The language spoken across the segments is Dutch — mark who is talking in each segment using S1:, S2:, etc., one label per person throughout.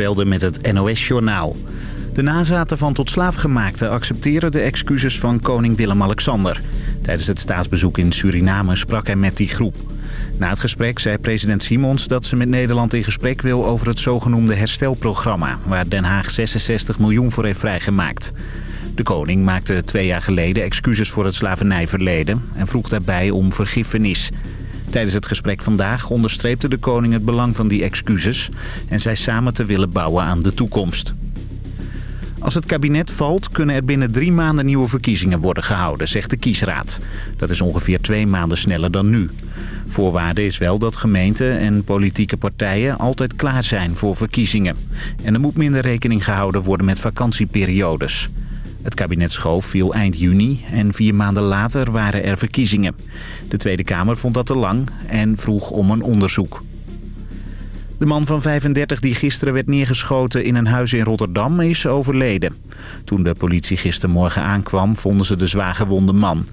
S1: Velden met het NOS-journaal. De nazaten van tot slaafgemaakten accepteren de excuses van koning Willem-Alexander. Tijdens het staatsbezoek in Suriname sprak hij met die groep. Na het gesprek zei president Simons dat ze met Nederland in gesprek wil over het zogenoemde herstelprogramma... waar Den Haag 66 miljoen voor heeft vrijgemaakt. De koning maakte twee jaar geleden excuses voor het slavernijverleden en vroeg daarbij om vergiffenis... Tijdens het gesprek vandaag onderstreepte de koning het belang van die excuses... en zei samen te willen bouwen aan de toekomst. Als het kabinet valt, kunnen er binnen drie maanden nieuwe verkiezingen worden gehouden, zegt de kiesraad. Dat is ongeveer twee maanden sneller dan nu. Voorwaarde is wel dat gemeenten en politieke partijen altijd klaar zijn voor verkiezingen. En er moet minder rekening gehouden worden met vakantieperiodes. Het kabinetsschoof viel eind juni en vier maanden later waren er verkiezingen. De Tweede Kamer vond dat te lang en vroeg om een onderzoek. De man van 35 die gisteren werd neergeschoten in een huis in Rotterdam is overleden. Toen de politie gistermorgen aankwam vonden ze de zwaargewonde man.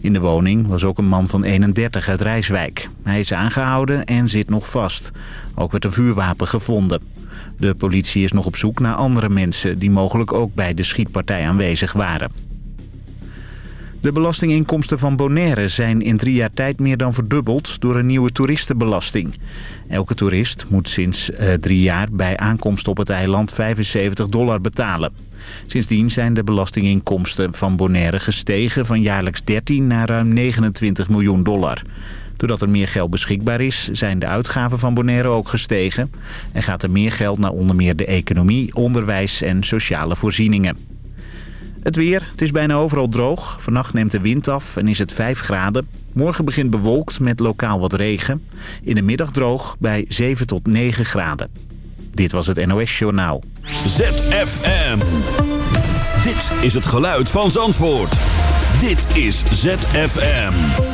S1: In de woning was ook een man van 31 uit Rijswijk. Hij is aangehouden en zit nog vast. Ook werd een vuurwapen gevonden. De politie is nog op zoek naar andere mensen die mogelijk ook bij de schietpartij aanwezig waren. De belastinginkomsten van Bonaire zijn in drie jaar tijd meer dan verdubbeld door een nieuwe toeristenbelasting. Elke toerist moet sinds uh, drie jaar bij aankomst op het eiland 75 dollar betalen. Sindsdien zijn de belastinginkomsten van Bonaire gestegen van jaarlijks 13 naar ruim 29 miljoen dollar. Doordat er meer geld beschikbaar is, zijn de uitgaven van Bonaire ook gestegen. En gaat er meer geld naar onder meer de economie, onderwijs en sociale voorzieningen. Het weer, het is bijna overal droog. Vannacht neemt de wind af en is het 5 graden. Morgen begint bewolkt met lokaal wat regen. In de middag droog bij 7 tot 9 graden. Dit was het NOS Journaal.
S2: ZFM. Dit is het geluid van Zandvoort. Dit is ZFM.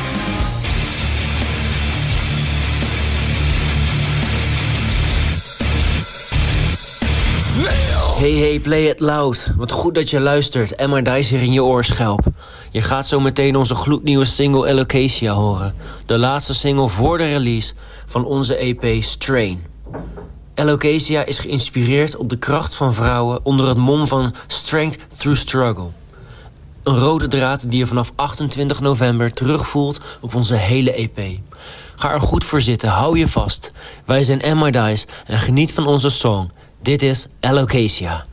S3: Hey hey, play it loud. Wat goed dat je luistert Dice hier in je oorschelp. Je gaat zo meteen onze gloednieuwe single Elocasia horen. De laatste single voor de release van onze EP Strain. Elocasia is geïnspireerd op de kracht van vrouwen onder het mom van Strength Through Struggle. Een rode draad die je vanaf 28 november terugvoelt op onze hele EP. Ga er goed voor zitten, hou je vast. Wij zijn Emma Dice en geniet van onze song... Dit is Alocasia.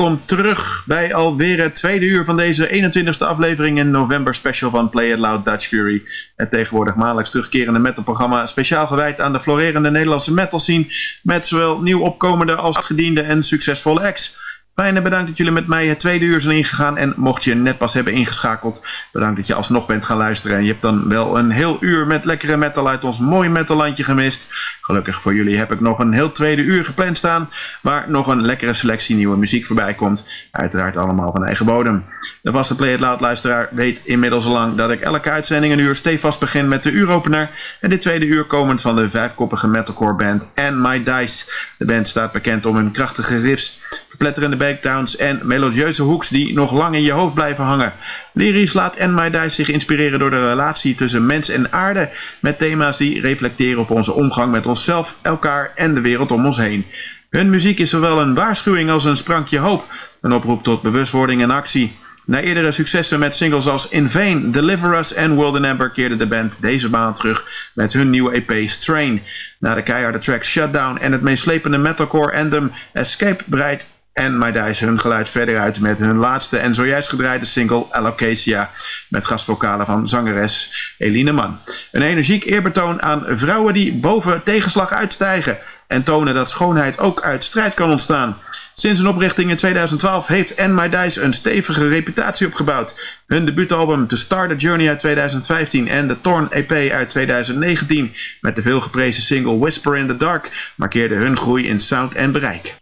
S4: Welkom terug bij alweer het tweede uur van deze 21ste aflevering in november special van Play It Loud Dutch Fury. Het tegenwoordig maandelijks terugkerende metalprogramma speciaal gewijd aan de florerende Nederlandse metal scene met zowel nieuw opkomende als gediende en succesvolle acts. Fijn bedankt dat jullie met mij het tweede uur zijn ingegaan. En mocht je net pas hebben ingeschakeld, bedankt dat je alsnog bent gaan luisteren. En je hebt dan wel een heel uur met lekkere metal uit ons mooie metallandje gemist. Gelukkig voor jullie heb ik nog een heel tweede uur gepland staan. Waar nog een lekkere selectie nieuwe muziek voorbij komt. Uiteraard allemaal van eigen bodem. De vaste Play It Loud luisteraar weet inmiddels al lang dat ik elke uitzending een uur stevast begin met de uuropener. En dit tweede uur komend van de vijfkoppige metalcore band And My Dice. De band staat bekend om hun krachtige riffs verpletterende breakdowns en melodieuze hooks die nog lang in je hoofd blijven hangen. Lyrisch laat En My Dice zich inspireren door de relatie tussen mens en aarde, met thema's die reflecteren op onze omgang met onszelf, elkaar en de wereld om ons heen. Hun muziek is zowel een waarschuwing als een sprankje hoop, een oproep tot bewustwording en actie. Na eerdere successen met singles als In Vain, Deliver Us en World in Amber keerde de band deze maand terug met hun nieuwe EP Strain. Na de keiharde track Shutdown en het meeslepende metalcore anthem Escape breidt en Dice hun geluid verder uit met hun laatste en zojuist gedraaide single Alocasia met gastvokalen van zangeres Eline Mann. Een energiek eerbetoon aan vrouwen die boven tegenslag uitstijgen en tonen dat schoonheid ook uit strijd kan ontstaan. Sinds een oprichting in 2012 heeft En My Dice een stevige reputatie opgebouwd. Hun debuutalbum the Journey uit 2015 en de Torn EP uit 2019 met de veelgeprezen single Whisper in the Dark markeerden hun groei in sound en bereik.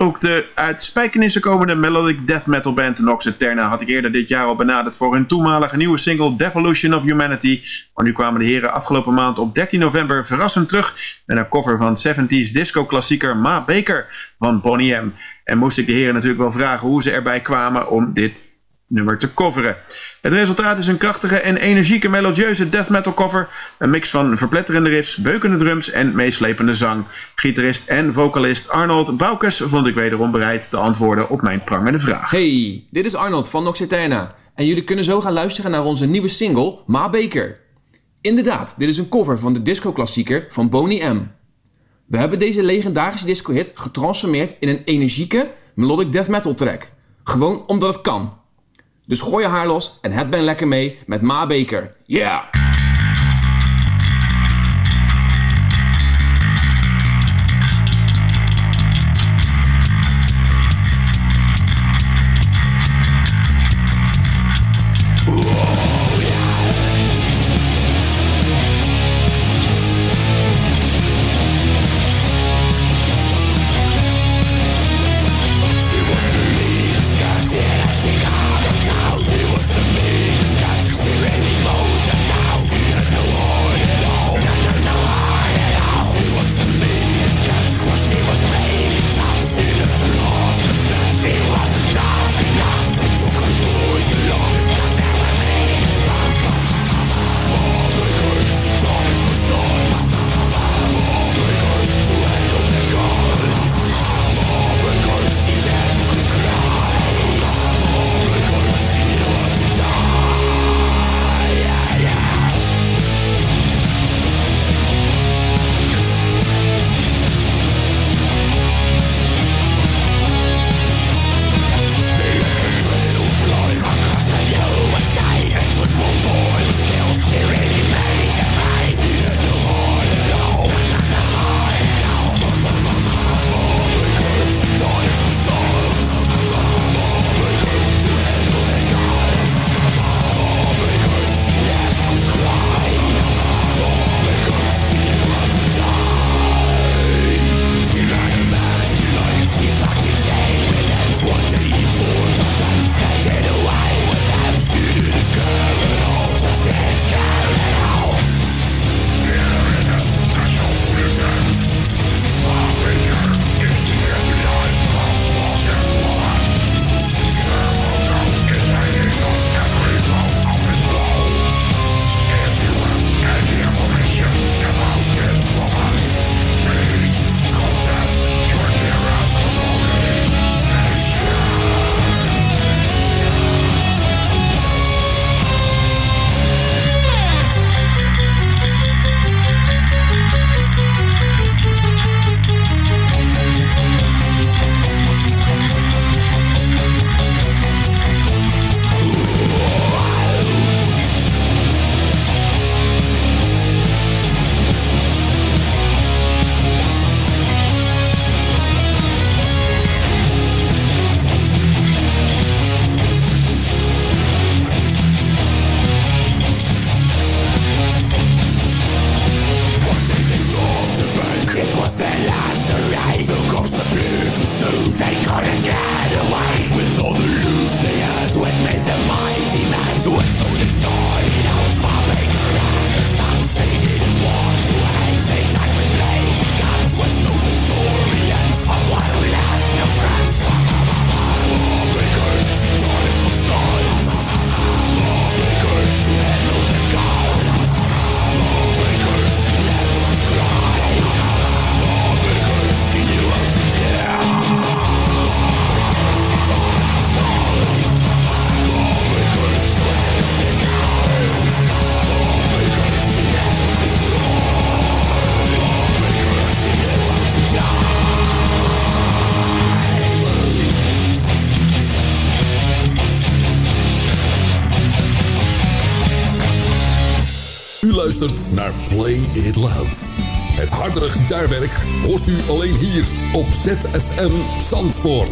S4: Ook de uit Spijkenissen komende melodic death metal band Nox Eterna had ik eerder dit jaar al benaderd voor hun toenmalige nieuwe single Devolution of Humanity. Maar nu kwamen de heren afgelopen maand op 13 november verrassend terug met een cover van 70s disco klassieker Ma Baker van Bonnie M. En moest ik de heren natuurlijk wel vragen hoe ze erbij kwamen om dit nummer te coveren. Het resultaat is een krachtige en energieke melodieuze death metal cover. Een mix van verpletterende riffs, beukende drums en meeslepende zang. Gitarist en vocalist Arnold Boukes vond ik wederom bereid te antwoorden op mijn prangende vraag.
S5: Hey, dit is Arnold van Noxeterna. En jullie kunnen zo gaan luisteren naar onze nieuwe single Ma Baker. Inderdaad, dit is een cover van de disco-klassieker van Boney M. We hebben deze legendarische disco-hit getransformeerd in een energieke melodic death metal track. Gewoon omdat het kan. Dus gooi je haar los en het ben lekker mee met Ma Baker. Yeah!
S6: Het hardere gitaarwerk hoort u alleen hier op ZFM Zandvoort.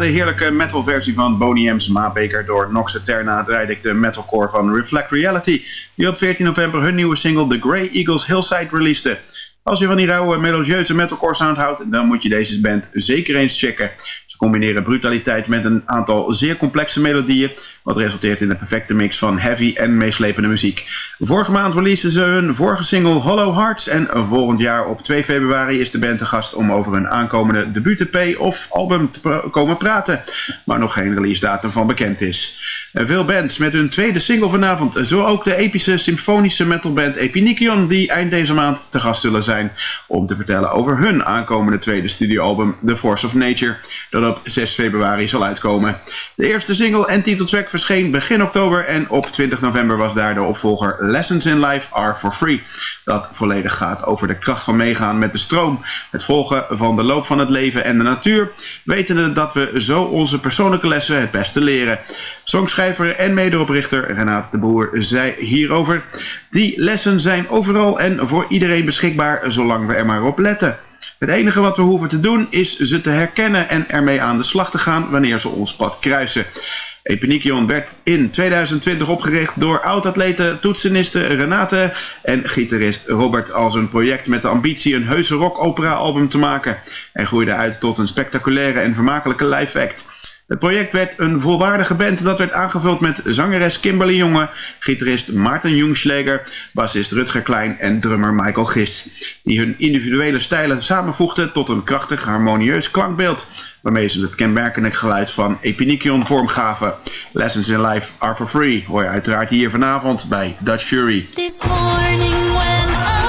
S4: De heerlijke metal-versie van Boney M's Maabeker door Nox Eterna draaide ik de metalcore van Reflect Reality, die op 14 november hun nieuwe single The Grey Eagles Hillside releaste. Als je van die rauwe, melodieuze metalcore sound houdt, dan moet je deze band zeker eens checken. Ze combineren brutaliteit met een aantal zeer complexe melodieën, wat resulteert in de perfecte mix van heavy en meeslepende muziek. Vorige maand releaseden ze hun vorige single Hollow Hearts en volgend jaar op 2 februari is de band te gast om over hun aankomende debuut-EP of album te komen praten, maar nog geen release datum van bekend is. Veel bands met hun tweede single vanavond, zo ook de epische symfonische metalband Epinikion die eind deze maand te gast zullen zijn om te vertellen over hun aankomende tweede studioalbum The Force of Nature, dat op 6 februari zal uitkomen. De eerste single en titeltrack verscheen begin oktober en op 20 november was daar de opvolger Lessons in Life Are For Free. Dat volledig gaat over de kracht van meegaan met de stroom, het volgen van de loop van het leven en de natuur, wetende dat we zo onze persoonlijke lessen het beste leren. Songschrijver en medeoprichter Renate de Boer zei hierover, die lessen zijn overal en voor iedereen beschikbaar zolang we er maar op letten. Het enige wat we hoeven te doen is ze te herkennen en ermee aan de slag te gaan wanneer ze ons pad kruisen. Epinikion werd in 2020 opgericht door oud-atlete, toetseniste Renate en gitarist Robert als een project met de ambitie een heuse rock-opera-album te maken en groeide uit tot een spectaculaire en vermakelijke live act. Het project werd een volwaardige band dat werd aangevuld met zangeres Kimberly Jonge, gitarist Maarten Jungschläger, bassist Rutger Klein en drummer Michael Gis, die hun individuele stijlen samenvoegden tot een krachtig harmonieus klankbeeld, waarmee ze het kenmerkende geluid van Epinikion vormgaven. Lessons in Life are for free, hoor je uiteraard hier vanavond bij Dutch Fury.
S7: This morning when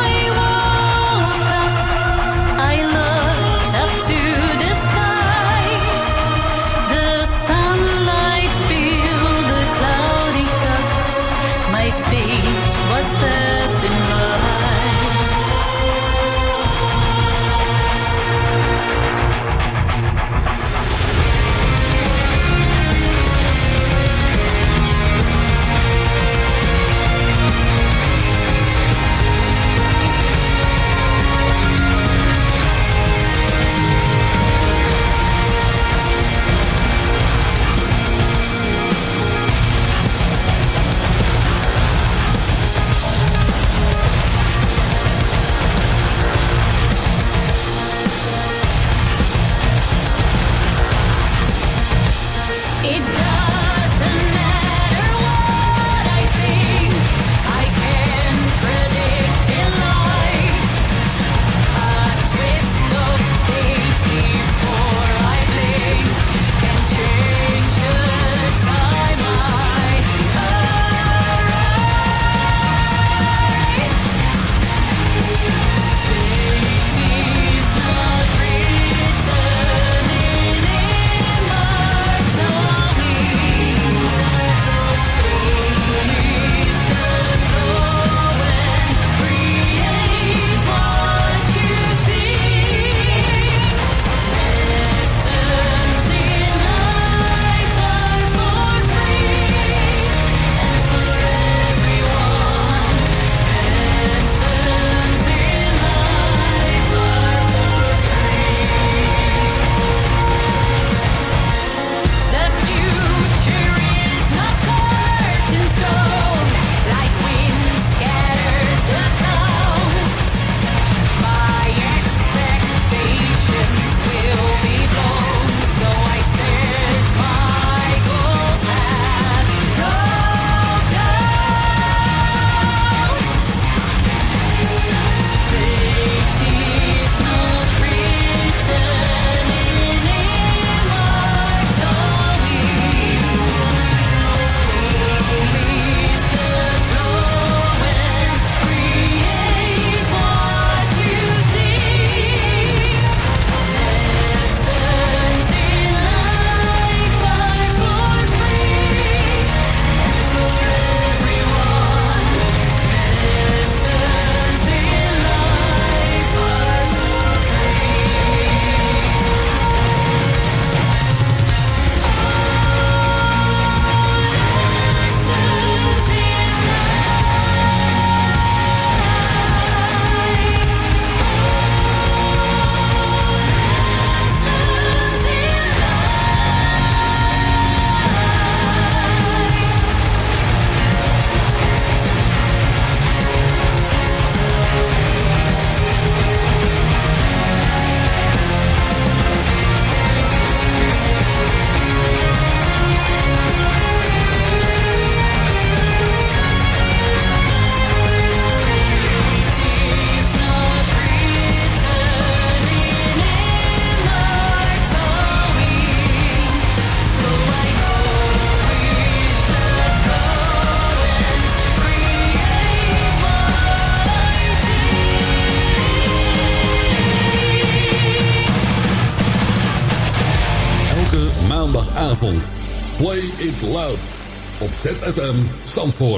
S3: Zandvoort.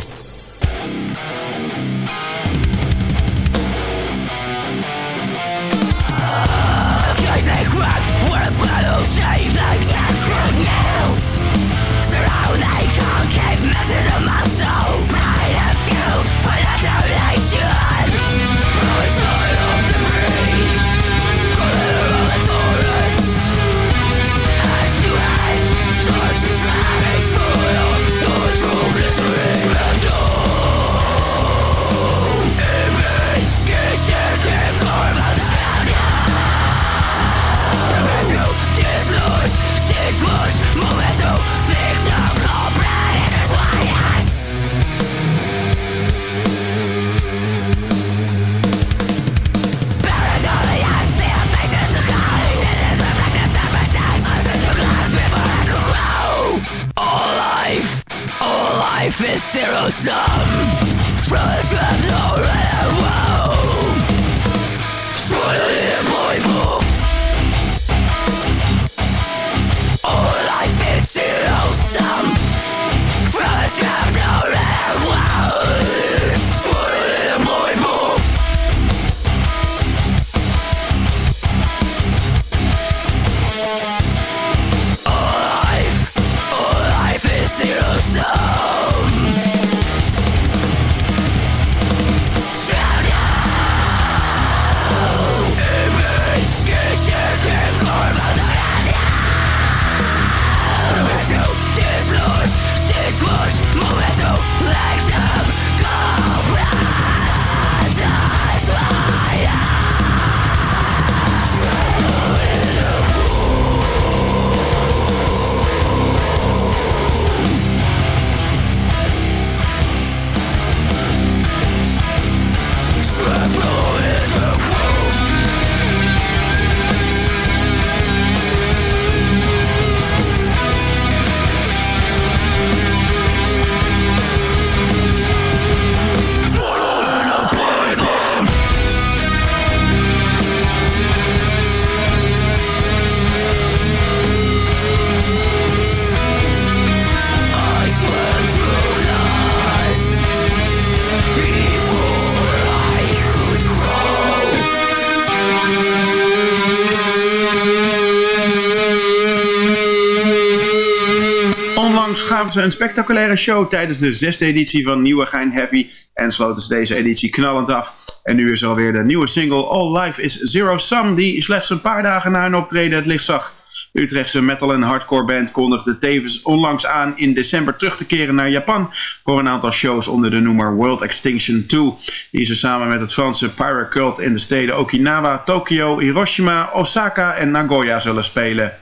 S4: Een spectaculaire show tijdens de zesde editie van Nieuwegein Heavy en sloten ze deze editie knallend af. En nu is er alweer de nieuwe single All Life is Zero Sum die slechts een paar dagen na hun optreden het licht zag. Utrechtse metal- en hardcore band kondigde tevens onlangs aan in december terug te keren naar Japan voor een aantal shows onder de noemer World Extinction 2, die ze samen met het Franse Pirate Cult in de steden Okinawa, Tokyo, Hiroshima, Osaka en Nagoya zullen spelen.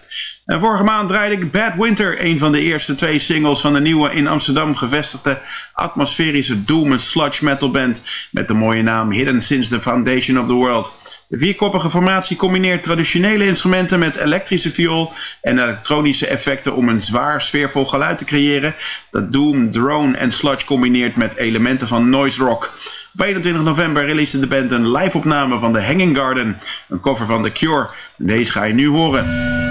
S4: En vorige maand draaide ik Bad Winter, een van de eerste twee singles van de nieuwe in Amsterdam gevestigde atmosferische doom en sludge metal band met de mooie naam Hidden Since the Foundation of the World. De vierkoppige formatie combineert traditionele instrumenten met elektrische viool en elektronische effecten om een zwaar sfeervol geluid te creëren dat doom, drone en sludge combineert met elementen van noise rock. Op 21 november releasede de band een live-opname van The Hanging Garden, een cover van The Cure. Deze ga je nu horen.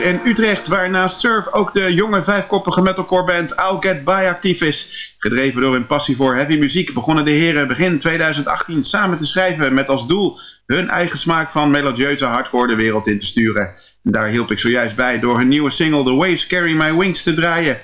S4: In Utrecht, waar naast Surf ook de jonge vijfkoppige metalcore band I'll Get By actief is. Gedreven door hun passie voor heavy muziek begonnen de heren begin 2018 samen te schrijven met als doel hun eigen smaak van melodieuze hardcore de wereld in te sturen. En daar hielp ik zojuist bij door hun nieuwe single The Waves Carry My Wings te draaien.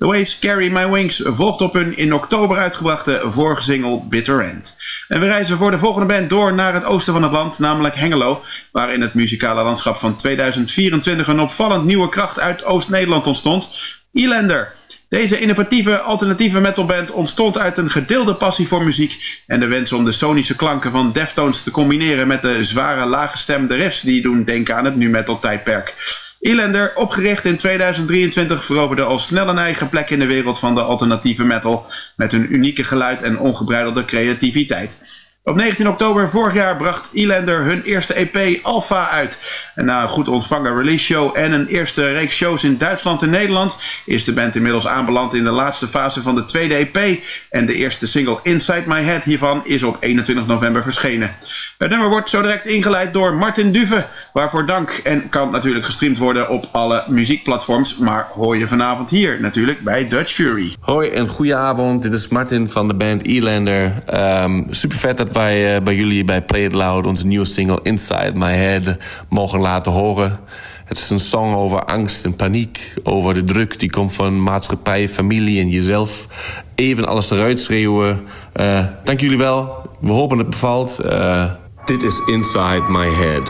S4: The Waves Carry My Wings volgt op hun in oktober uitgebrachte vorige single Bitter End. En we reizen voor de volgende band door naar het oosten van het land, namelijk Hengelo, waar in het muzikale landschap van 2024 een opvallend nieuwe kracht uit Oost-Nederland ontstond, Elender. Deze innovatieve alternatieve metalband ontstond uit een gedeelde passie voor muziek en de wens om de sonische klanken van Deftones te combineren met de zware laaggestemde riffs die doen denken aan het nu metal tijdperk. Elender, opgericht in 2023, veroverde al snel een eigen plek in de wereld van de alternatieve metal met hun unieke geluid en ongebreidelde creativiteit. Op 19 oktober vorig jaar bracht Elender hun eerste EP Alpha uit. En na een goed ontvangen release show en een eerste reeks shows in Duitsland en Nederland is de band inmiddels aanbeland in de laatste fase van de tweede EP. En de eerste single Inside My Head hiervan is op 21 november verschenen. Het nummer wordt zo direct ingeleid door Martin Duve, waarvoor dank en kan natuurlijk gestreamd worden op alle muziekplatforms. Maar hoor je vanavond hier natuurlijk bij Dutch Fury.
S8: Hoi en goedenavond, dit is Martin van de band Elander. Um, super vet dat wij uh, bij jullie bij Play It Loud onze nieuwe single Inside My Head mogen laten horen. Het is een song over angst en paniek, over de druk die komt van maatschappij, familie en jezelf. Even alles eruit schreeuwen. Uh, dank jullie wel, we hopen het bevalt. Uh, dit is
S9: Inside My Head.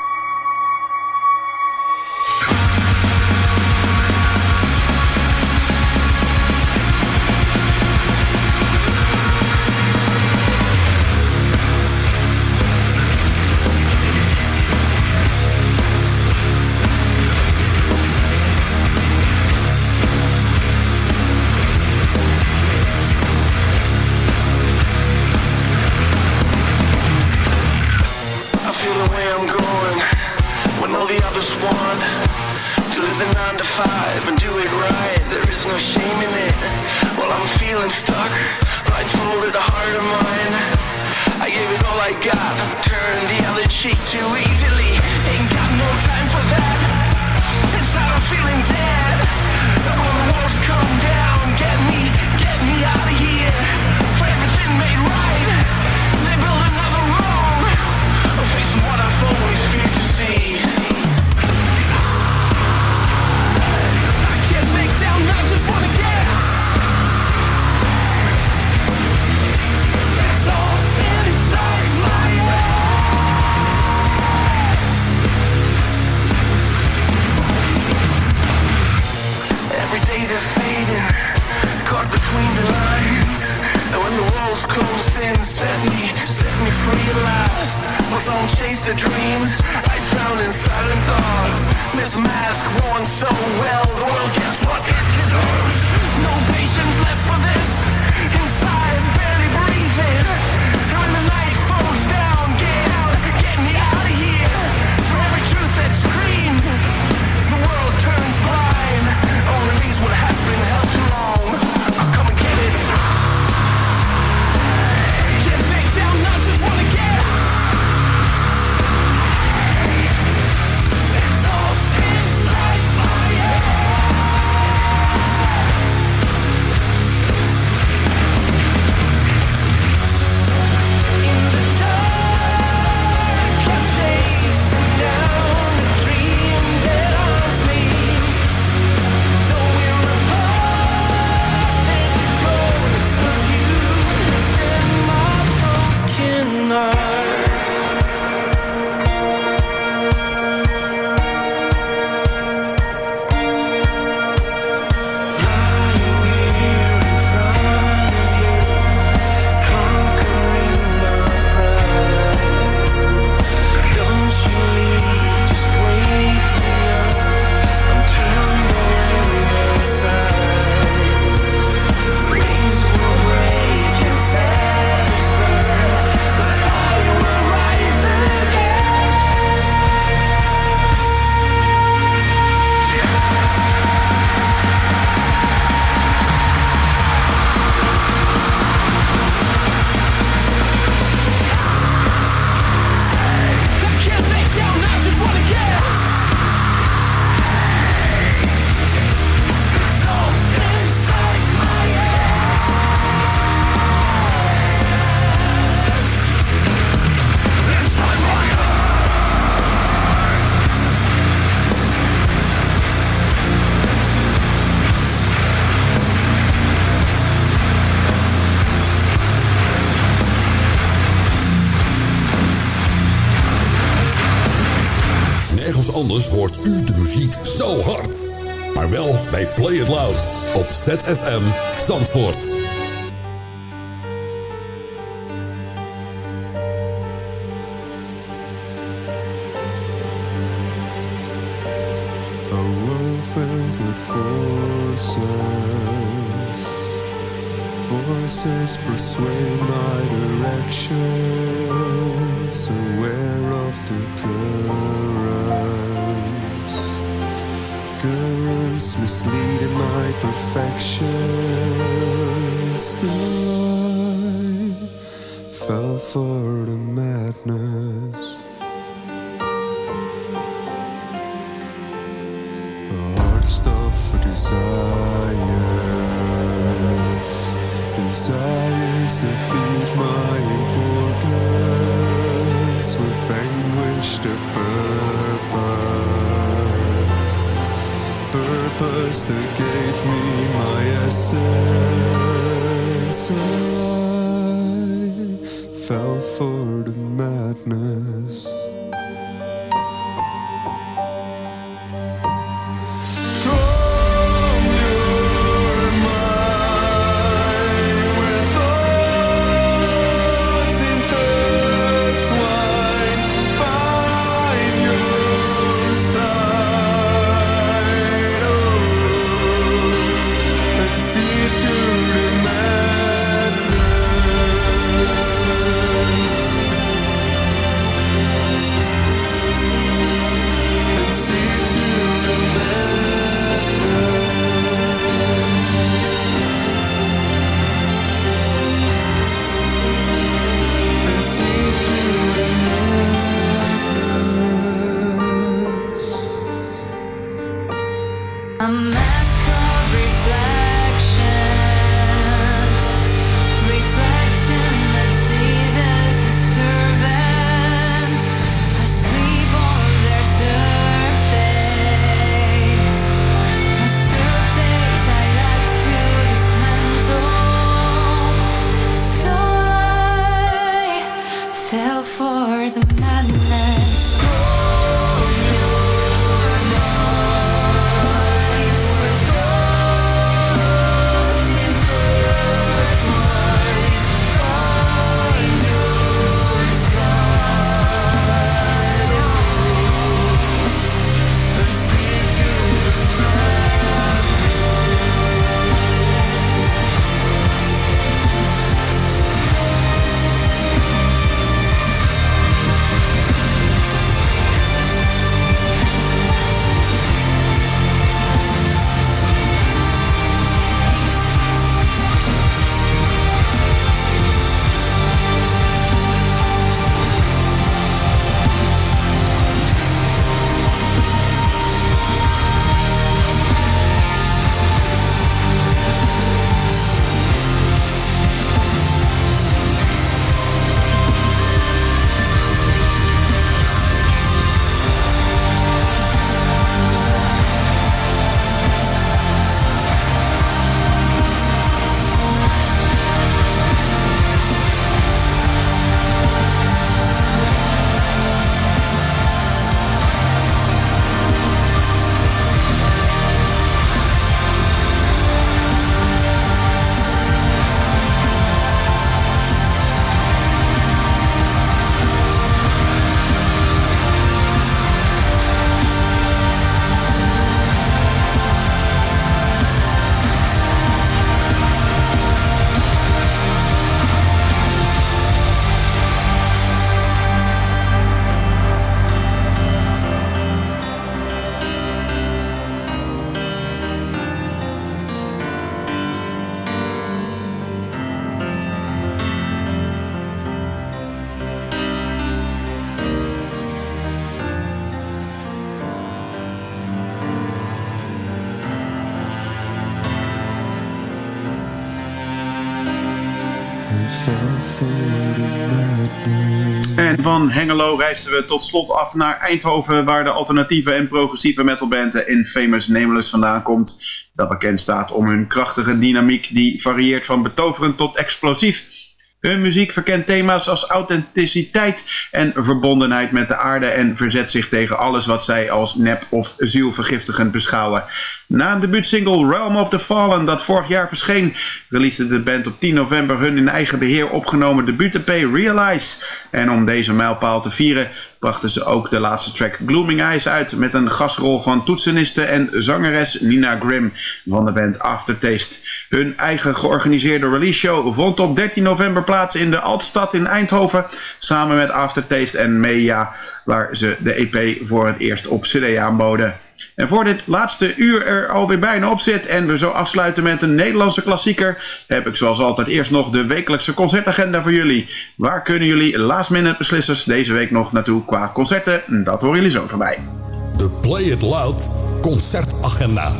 S6: ZFM Zandvoort.
S10: Filled with forces Voices persuade my directions perfections. Still I fell for the madness. Hard stuff for desires. Desires that feed my importance. With anguish the purpose Purpose that gave me my essence. I fell for the madness
S4: van Hengelo reisden we tot slot af naar Eindhoven, waar de alternatieve en progressieve metalband de Infamous Nameless vandaan komt. Dat bekend staat om hun krachtige dynamiek die varieert van betoverend tot explosief. Hun muziek verkent thema's als authenticiteit en verbondenheid met de aarde en verzet zich tegen alles wat zij als nep of zielvergiftigend beschouwen. Na een debuutsingle Realm of the Fallen dat vorig jaar verscheen, releaste de band op 10 november hun in eigen beheer opgenomen debuut-EP Realize. En om deze mijlpaal te vieren brachten ze ook de laatste track Glooming Eyes uit met een gastrol van toetseniste en zangeres Nina Grimm van de band Aftertaste. Hun eigen georganiseerde release show vond op 13 november plaats in de Altstad in Eindhoven samen met Aftertaste en Media waar ze de EP voor het eerst op CD aanboden. En voor dit laatste uur er alweer bijna op zit en we zo afsluiten met een Nederlandse klassieker, heb ik zoals altijd eerst nog de wekelijkse concertagenda voor jullie. Waar kunnen jullie last minute beslissers deze week nog naartoe qua concerten? Dat horen jullie zo voorbij.
S6: De Play It Loud concertagenda.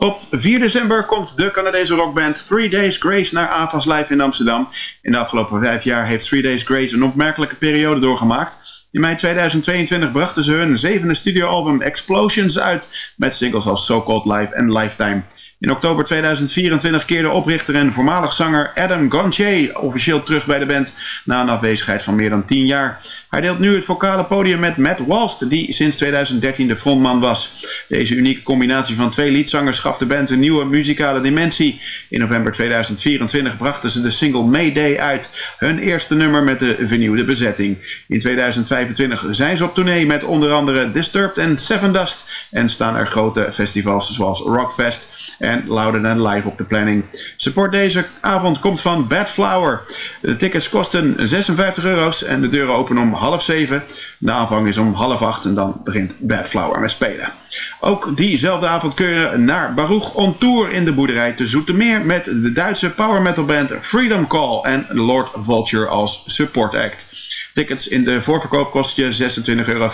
S4: Op 4 december komt de Canadese rockband Three Days Grace naar AFAS Live in Amsterdam. In de afgelopen vijf jaar heeft Three Days Grace een opmerkelijke periode doorgemaakt. In mei 2022 brachten ze hun zevende studioalbum Explosions uit met singles als So Called Life en Lifetime. In oktober 2024 keerde oprichter en voormalig zanger Adam Gontier officieel terug bij de band na een afwezigheid van meer dan 10 jaar. Hij deelt nu het vocale podium met Matt Walst, die sinds 2013 de frontman was. Deze unieke combinatie van twee liedzangers gaf de band een nieuwe muzikale dimensie. In november 2024 brachten ze de single Mayday uit, hun eerste nummer met de vernieuwde bezetting. In 2025 zijn ze op tournee met onder andere Disturbed en Seven Dust en staan er grote festivals zoals Rockfest en Louder Than Live op de planning. Support deze avond komt van Bad Flower. De tickets kosten 56 euro's en de deuren openen om half zeven. De aanvang is om half acht en dan begint Bad Flower met spelen. Ook diezelfde avond je naar Baruch on Tour in de boerderij te Zoetermeer met de Duitse power metal band Freedom Call en Lord Vulture als support act. Tickets in de voorverkoop kosten je 26,50 euro,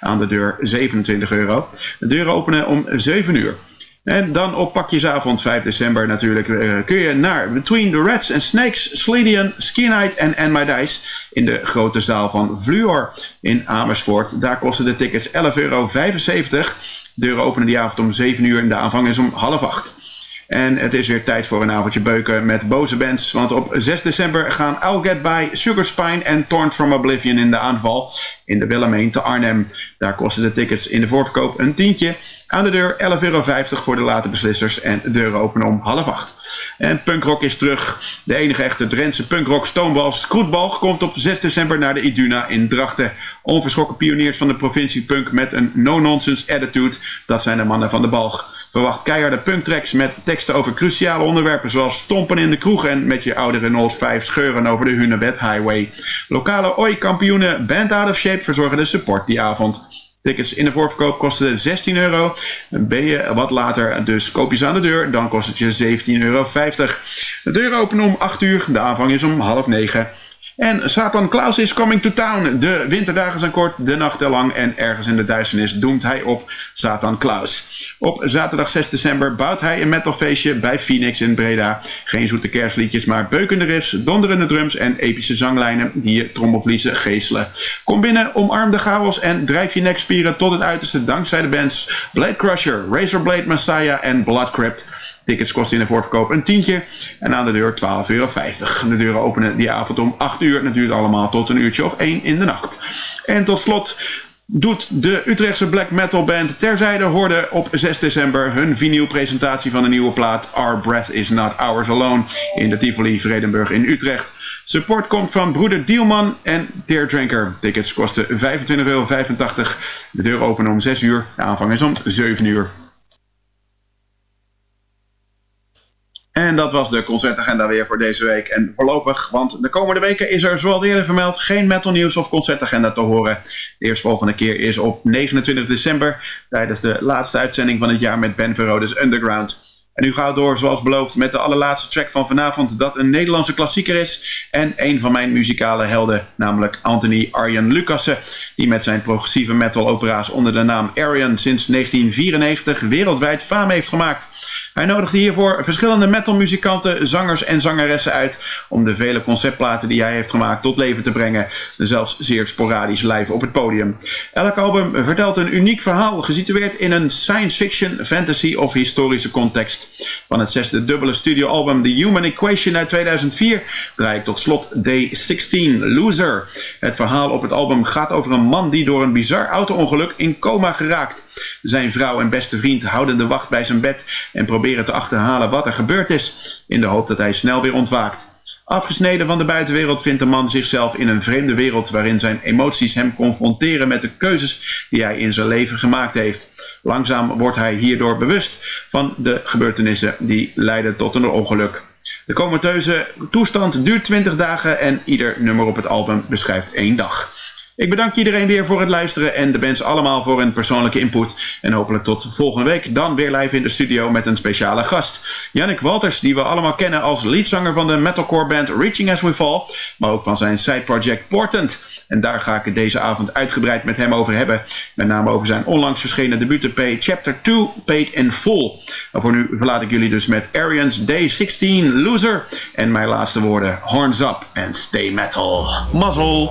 S4: aan de deur 27 euro. De deuren openen om 7 uur. En dan op pakjesavond 5 december natuurlijk uh, kun je naar Between the Rats and Snakes, Sledian, Ski Night en And My Dice in de grote zaal van Vluor in Amersfoort. Daar kosten de tickets 11,75 euro. De deuren openen die avond om 7 uur en de aanvang is om half 8. En het is weer tijd voor een avondje beuken met boze bands. Want op 6 december gaan I'll Get By, Sugar Spine en Torn From Oblivion in de aanval in de Willemijn te Arnhem. Daar kosten de tickets in de voorverkoop een tientje. Aan de deur 11,50 euro voor de late beslissers en de deuren openen om half acht. En punkrock is terug. De enige echte Drentse punkrock Stonewall Scroetbalg komt op 6 december naar de Iduna in Drachten. Onverschrokken pioniers van de provincie punk met een no-nonsense attitude. Dat zijn de mannen van de balg. Verwacht keiharde punktracks met teksten over cruciale onderwerpen zoals stompen in de kroeg en met je oude Renault 5 scheuren over de Hunebed Highway. Lokale OI-kampioenen Band Out of Shape verzorgen de support die avond. Tickets in de voorverkoop kosten 16 euro. Ben je wat later, dus koop je ze aan de deur, dan kost het je 17,50 euro. De deur openen om 8 uur, de aanvang is om half 9. En Satan Klaus is coming to town. De winterdagen zijn kort, de nachten lang en ergens in de duisternis doemt hij op Satan Klaus. Op zaterdag 6 december bouwt hij een metalfeestje bij Phoenix in Breda. Geen zoete kerstliedjes, maar beukende riffs, donderende drums en epische zanglijnen die je trommelvliezen geestelen. Kom binnen, omarm de chaos en drijf je nekspieren tot het uiterste dankzij de bands Blade Crusher, Razorblade Messiah en Blood Crypt. Tickets kosten in de voorverkoop een tientje en aan de deur 12,50 euro. De deuren openen die avond om 8 uur. Dat duurt allemaal tot een uurtje of 1 in de nacht. En tot slot doet de Utrechtse black metal band Terzijde hoorde op 6 december hun vinylpresentatie van de nieuwe plaat Our Breath Is Not Ours Alone in de Tivoli Vredenburg in Utrecht. Support komt van broeder Dielman en Teardrinker. Tickets kosten 25,85 euro. De deur openen om 6 uur. De aanvang is om 7 uur. En dat was de concertagenda weer voor deze week. En voorlopig, want de komende weken is er zoals eerder vermeld geen metal nieuws of concertagenda te horen. De eerstvolgende keer is op 29 december tijdens de laatste uitzending van het jaar met Ben Verrodes Underground. En nu gaat door zoals beloofd met de allerlaatste track van vanavond dat een Nederlandse klassieker is. En een van mijn muzikale helden, namelijk Anthony Arjen Lucassen. Die met zijn progressieve metal opera's onder de naam Arjen sinds 1994 wereldwijd faam heeft gemaakt. Hij nodigde hiervoor verschillende metalmuzikanten, zangers en zangeressen uit om de vele conceptplaten die hij heeft gemaakt tot leven te brengen, zelfs zeer sporadisch live op het podium. Elk album vertelt een uniek verhaal, gesitueerd in een science fiction, fantasy of historische context. Van het zesde dubbele studioalbum The Human Equation uit 2004 draai ik tot slot Day 16, Loser. Het verhaal op het album gaat over een man die door een bizar auto-ongeluk in coma geraakt. Zijn vrouw en beste vriend houden de wacht bij zijn bed en proberen te achterhalen wat er gebeurd is, in de hoop dat hij snel weer ontwaakt. Afgesneden van de buitenwereld vindt de man zichzelf in een vreemde wereld waarin zijn emoties hem confronteren met de keuzes die hij in zijn leven gemaakt heeft. Langzaam wordt hij hierdoor bewust van de gebeurtenissen die leiden tot een ongeluk. De comateuze toestand duurt 20 dagen en ieder nummer op het album beschrijft één dag. Ik bedank iedereen weer voor het luisteren en de bands allemaal voor hun persoonlijke input. En hopelijk tot volgende week dan weer live in de studio met een speciale gast. Jannik Walters, die we allemaal kennen als leadzanger van de metalcore band Reaching As We Fall. Maar ook van zijn side project Portent. En daar ga ik het deze avond uitgebreid met hem over hebben. Met name over zijn onlangs verschenen debuut-EP Chapter 2 Paid in Full. Maar voor nu verlaat ik jullie dus met Arians Day 16 Loser. En mijn laatste woorden Horns Up en Stay Metal. Muzzle!